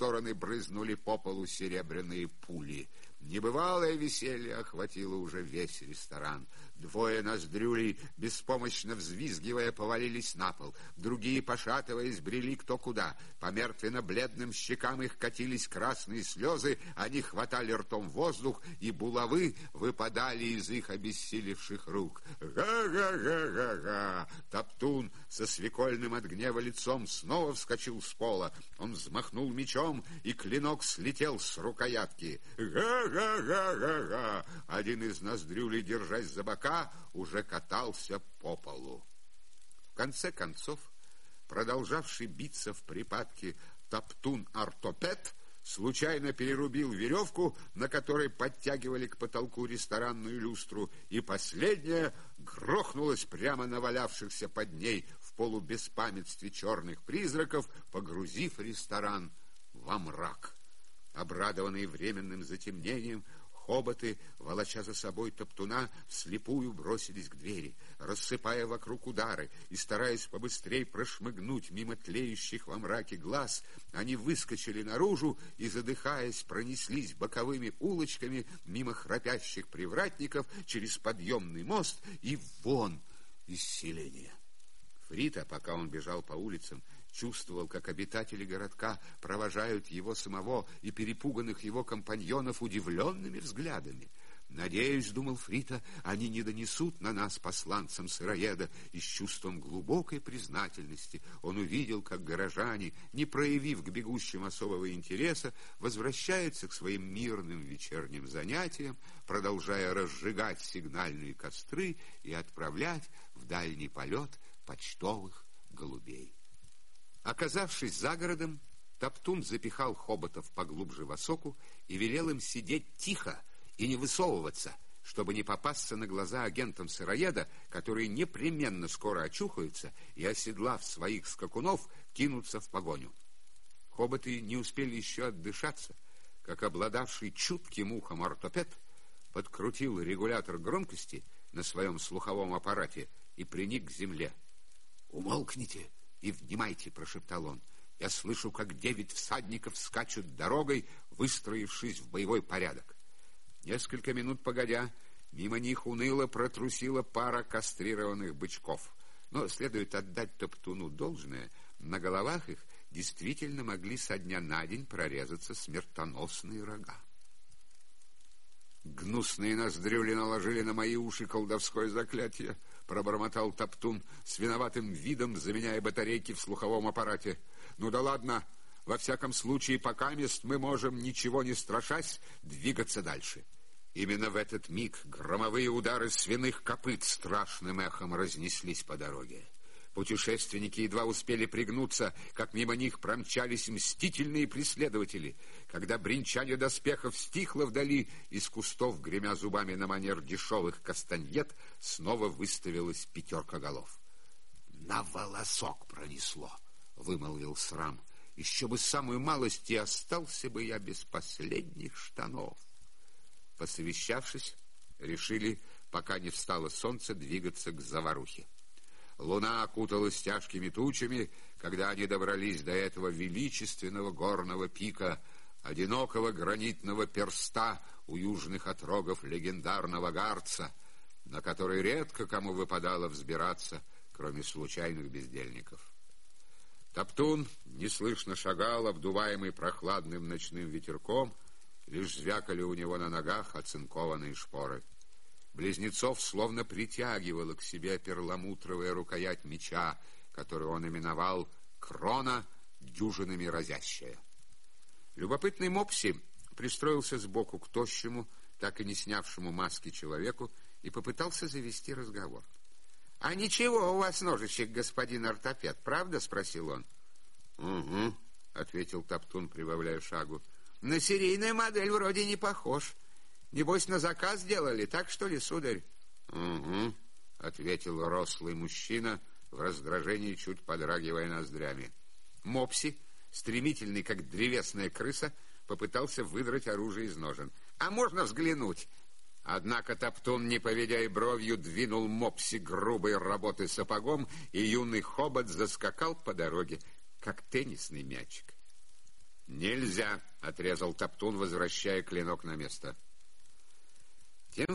стороны брызнули по полу серебряные пули. Небывалое веселье охватило уже весь ресторан. Двое ноздрюлей, беспомощно взвизгивая, повалились на пол. Другие, пошатываясь, брели кто куда. По мертвенно-бледным щекам их катились красные слезы, они хватали ртом воздух, и булавы выпадали из их обессилевших рук. Га-га-га-га-га! Топтун со свекольным от гнева лицом снова вскочил с пола. Он взмахнул мечом, и клинок слетел с рукоятки. Га-га-га-га-га! Один из ноздрюлей, держась за бока, уже катался по полу. В конце концов, продолжавший биться в припадке топтун-ортопед случайно перерубил веревку, на которой подтягивали к потолку ресторанную люстру, и последняя грохнулась прямо на валявшихся под ней в полубеспамятстве черных призраков, погрузив ресторан во мрак. Обрадованный временным затемнением, Хоботы, волоча за собой топтуна, вслепую бросились к двери, рассыпая вокруг удары и стараясь побыстрее прошмыгнуть мимо тлеющих во мраке глаз, они выскочили наружу и, задыхаясь, пронеслись боковыми улочками мимо храпящих привратников через подъемный мост и вон из селения. Фрита, пока он бежал по улицам, чувствовал, как обитатели городка провожают его самого и перепуганных его компаньонов удивленными взглядами. «Надеюсь, — думал Фрита, — они не донесут на нас посланцам сыроеда». И с чувством глубокой признательности он увидел, как горожане, не проявив к бегущим особого интереса, возвращаются к своим мирным вечерним занятиям, продолжая разжигать сигнальные костры и отправлять в дальний полет почтовых голубей. Оказавшись за городом, Топтун запихал хоботов поглубже в осоку и велел им сидеть тихо и не высовываться, чтобы не попасться на глаза агентам сыроеда, которые непременно скоро очухаются и, оседлав своих скакунов, кинутся в погоню. Хоботы не успели еще отдышаться, как обладавший чутким ухом ортопед подкрутил регулятор громкости на своем слуховом аппарате и приник к земле. «Умолкните!» и внимайте, прошептал он. Я слышу, как девять всадников скачут дорогой, выстроившись в боевой порядок. Несколько минут погодя, мимо них уныло протрусила пара кастрированных бычков. Но следует отдать Топтуну должное, на головах их действительно могли со дня на день прорезаться смертоносные рога. Гнусные ноздрюли наложили на мои уши колдовское заклятие, пробормотал Топтун с виноватым видом, заменяя батарейки в слуховом аппарате. Ну да ладно, во всяком случае, пока мест мы можем, ничего не страшась, двигаться дальше. Именно в этот миг громовые удары свиных копыт страшным эхом разнеслись по дороге. Путешественники едва успели пригнуться, как мимо них промчались мстительные преследователи. Когда бренчание доспехов стихло вдали, из кустов, гремя зубами на манер дешевых кастаньет, снова выставилась пятерка голов. «На волосок пронесло!» — вымолвил срам. «Еще бы самую малость, и остался бы я без последних штанов!» Посовещавшись, решили, пока не встало солнце, двигаться к заварухе. Луна окуталась тяжкими тучами, когда они добрались до этого величественного горного пика, одинокого гранитного перста у южных отрогов легендарного Гарца, на который редко кому выпадало взбираться, кроме случайных бездельников. Топтун неслышно шагал, обдуваемый прохладным ночным ветерком, лишь звякали у него на ногах оцинкованные шпоры — Близнецов словно притягивала к себе перламутровая рукоять меча, которую он именовал «крона дюжинами разящая». Любопытный Мопси пристроился сбоку к тощему, так и не снявшему маски человеку, и попытался завести разговор. «А ничего у вас ножичек, господин ортопед, правда?» — спросил он. «Угу», — ответил Топтун, прибавляя шагу. «На серийную модель вроде не похож». Небось, на заказ делали, так что ли, сударь? — Угу, — ответил рослый мужчина, в раздражении чуть подрагивая ноздрями. Мопси, стремительный, как древесная крыса, попытался выдрать оружие из ножен. — А можно взглянуть? Однако Топтун, не поведя и бровью, двинул Мопси грубой работы сапогом, и юный хобот заскакал по дороге, как теннисный мячик. Нельзя, отрезал Топтун, возвращая клинок на место. Тем